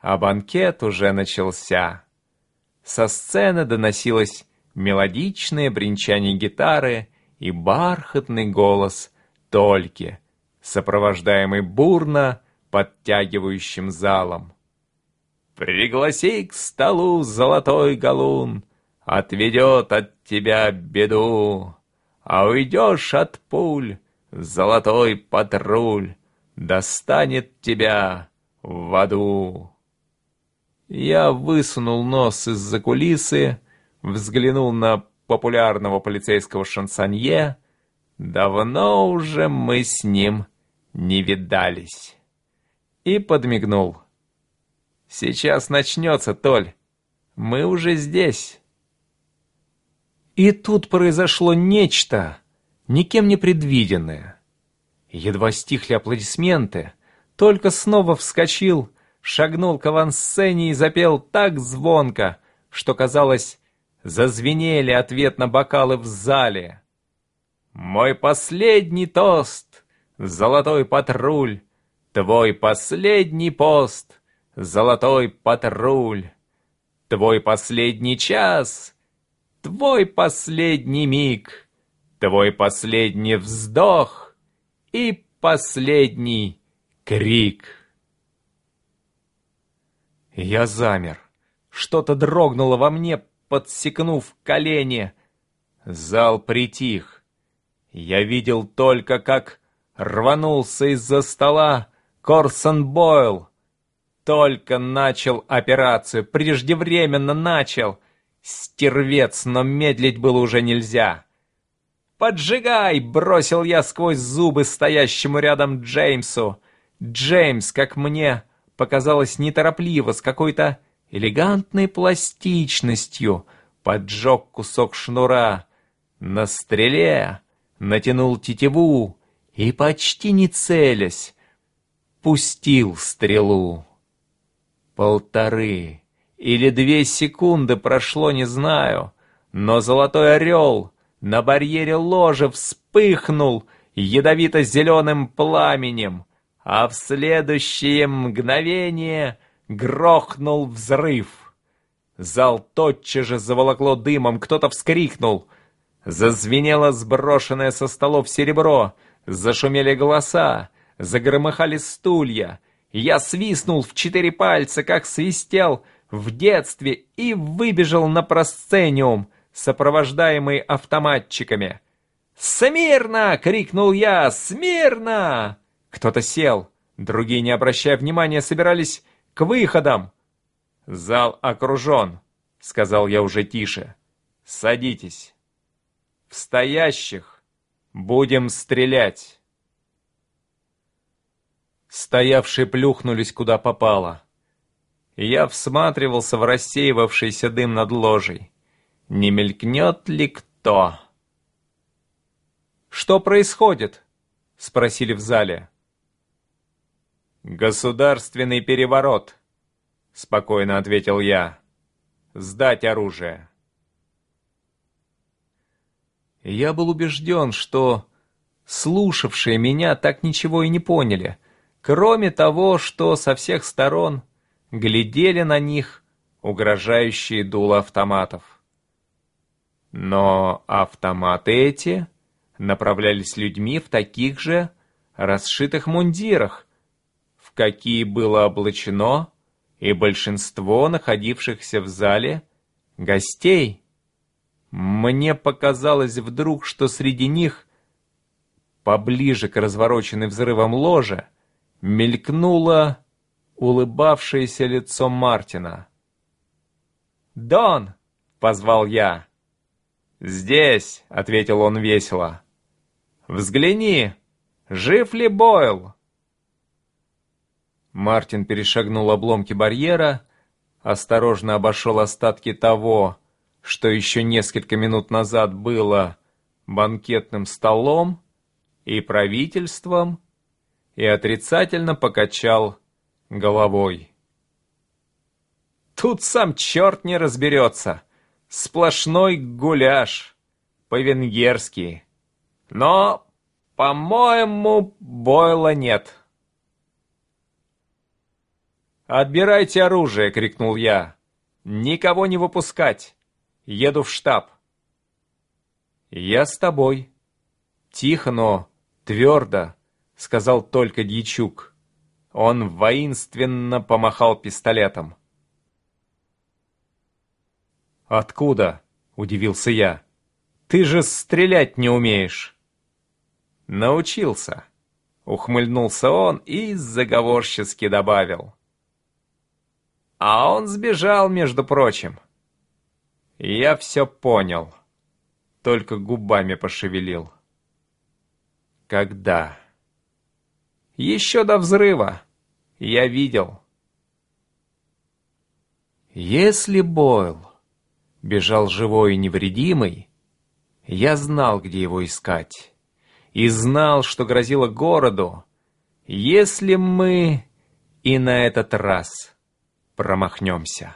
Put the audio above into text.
а банкет уже начался. Со сцены доносилось мелодичное бренчание гитары и бархатный голос Тольки, сопровождаемый бурно подтягивающим залом. «Пригласи к столу золотой галун, отведет от тебя беду, а уйдешь от пуль, золотой патруль достанет тебя в аду». Я высунул нос из-за кулисы, взглянул на популярного полицейского шансонье. Давно уже мы с ним не видались. И подмигнул. «Сейчас начнется, Толь. Мы уже здесь». И тут произошло нечто, никем не предвиденное. Едва стихли аплодисменты, только снова вскочил, шагнул к авансцене и запел так звонко, что, казалось, зазвенели ответно бокалы в зале. «Мой последний тост, золотой патруль, твой последний пост, золотой патруль, твой последний час, твой последний миг, твой последний вздох и последний крик». Я замер. Что-то дрогнуло во мне, подсекнув колени. Зал притих. Я видел только, как рванулся из-за стола Корсон Бойл. Только начал операцию, преждевременно начал. Стервец, но медлить было уже нельзя. «Поджигай!» — бросил я сквозь зубы стоящему рядом Джеймсу. Джеймс, как мне показалось неторопливо, с какой-то элегантной пластичностью, поджег кусок шнура, на стреле натянул тетиву и, почти не целясь, пустил стрелу. Полторы или две секунды прошло, не знаю, но золотой орел на барьере ложа вспыхнул ядовито-зеленым пламенем, а в следующее мгновение грохнул взрыв. Зал тотчас же заволокло дымом, кто-то вскрикнул. Зазвенело сброшенное со столов серебро, зашумели голоса, загромыхали стулья. Я свистнул в четыре пальца, как свистел в детстве, и выбежал на просцениум, сопровождаемый автоматчиками. «Смирно!» — крикнул я. «Смирно!» Кто-то сел, другие, не обращая внимания, собирались к выходам. «Зал окружен», — сказал я уже тише. «Садитесь. В стоящих будем стрелять». Стоявшие плюхнулись куда попало. Я всматривался в рассеивавшийся дым над ложей. Не мелькнет ли кто? «Что происходит?» — спросили в зале. «Государственный переворот», — спокойно ответил я. «Сдать оружие». Я был убежден, что слушавшие меня так ничего и не поняли, кроме того, что со всех сторон глядели на них угрожающие дула автоматов. Но автоматы эти направлялись людьми в таких же расшитых мундирах, какие было облачено и большинство находившихся в зале гостей. Мне показалось вдруг, что среди них, поближе к развороченной взрывом ложе, мелькнуло улыбавшееся лицо Мартина. «Дон!» — позвал я. «Здесь!» — ответил он весело. «Взгляни, жив ли Бойл?» Мартин перешагнул обломки барьера, осторожно обошел остатки того, что еще несколько минут назад было банкетным столом и правительством, и отрицательно покачал головой. Тут сам черт не разберется. Сплошной гуляш. По-венгерски. Но, по-моему, Бойла нет. «Отбирайте оружие!» — крикнул я. «Никого не выпускать! Еду в штаб!» «Я с тобой!» «Тихо, но твердо!» — сказал только Дьячук. Он воинственно помахал пистолетом. «Откуда?» — удивился я. «Ты же стрелять не умеешь!» «Научился!» — ухмыльнулся он и заговорчески добавил. А он сбежал, между прочим. Я все понял, только губами пошевелил. Когда? Еще до взрыва. Я видел. Если Бойл бежал живой и невредимый, я знал, где его искать. И знал, что грозило городу, если мы и на этот раз промахнемся.